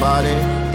Body.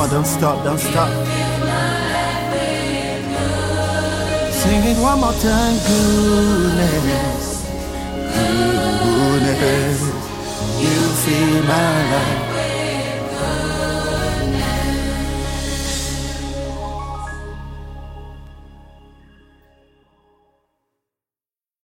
Mama, don't stop, don't stop. Sing it one more time, goodness, goodness, you feel my